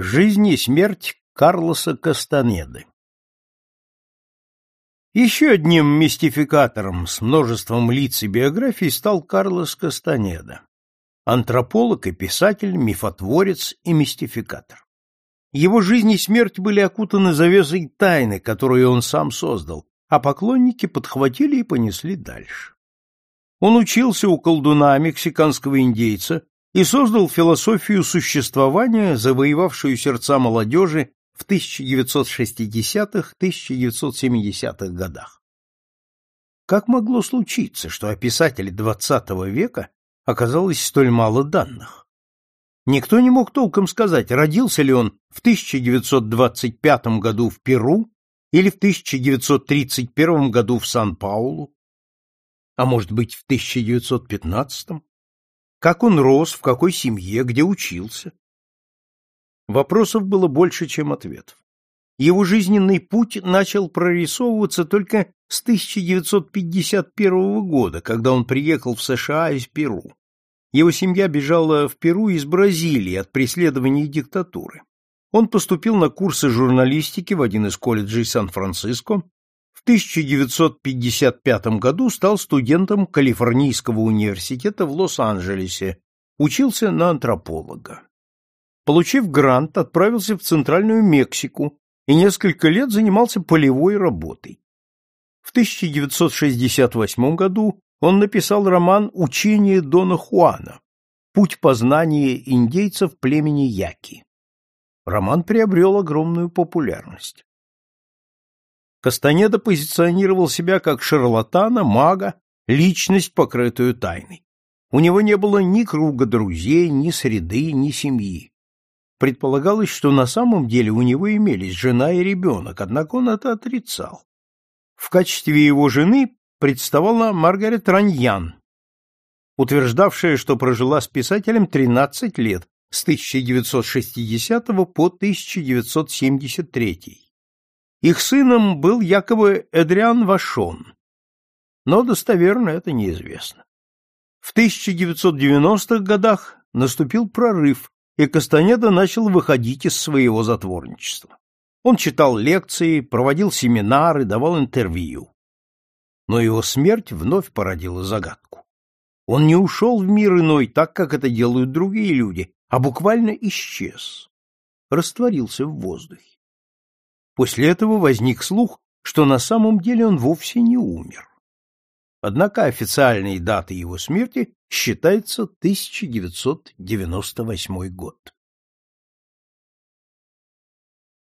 Жизнь и смерть Карлоса Кастанеды Еще одним мистификатором с множеством лиц и биографий стал Карлос Кастанеда, антрополог и писатель, мифотворец и мистификатор. Его жизнь и смерть были окутаны завесой тайны, которую он сам создал, а поклонники подхватили и понесли дальше. Он учился у колдуна мексиканского индейца, и создал философию существования, завоевавшую сердца молодежи в 1960-1970-х годах. Как могло случиться, что о писателе XX века оказалось столь мало данных? Никто не мог толком сказать, родился ли он в 1925 году в Перу или в 1931 году в Сан-Паулу, а может быть в 1915 как он рос, в какой семье, где учился? Вопросов было больше, чем ответов. Его жизненный путь начал прорисовываться только с 1951 года, когда он приехал в США из Перу. Его семья бежала в Перу из Бразилии от преследований диктатуры. Он поступил на курсы журналистики в один из колледжей Сан-Франциско, 1955 году стал студентом Калифорнийского университета в Лос-Анджелесе, учился на антрополога. Получив грант, отправился в Центральную Мексику и несколько лет занимался полевой работой. В 1968 году он написал роман «Учение Дона Хуана. Путь познания индейцев племени Яки». Роман приобрел огромную популярность. Кастанеда позиционировал себя как шарлатана, мага, личность, покрытую тайной. У него не было ни круга друзей, ни среды, ни семьи. Предполагалось, что на самом деле у него имелись жена и ребенок, однако он это отрицал. В качестве его жены представала Маргарет Раньян, утверждавшая, что прожила с писателем 13 лет, с 1960 по 1973. Их сыном был якобы Эдриан Вашон, но достоверно это неизвестно. В 1990-х годах наступил прорыв, и Кастанеда начал выходить из своего затворничества. Он читал лекции, проводил семинары, давал интервью. Но его смерть вновь породила загадку. Он не ушел в мир иной так, как это делают другие люди, а буквально исчез, растворился в воздухе. После этого возник слух, что на самом деле он вовсе не умер. Однако официальной датой его смерти считается 1998 год.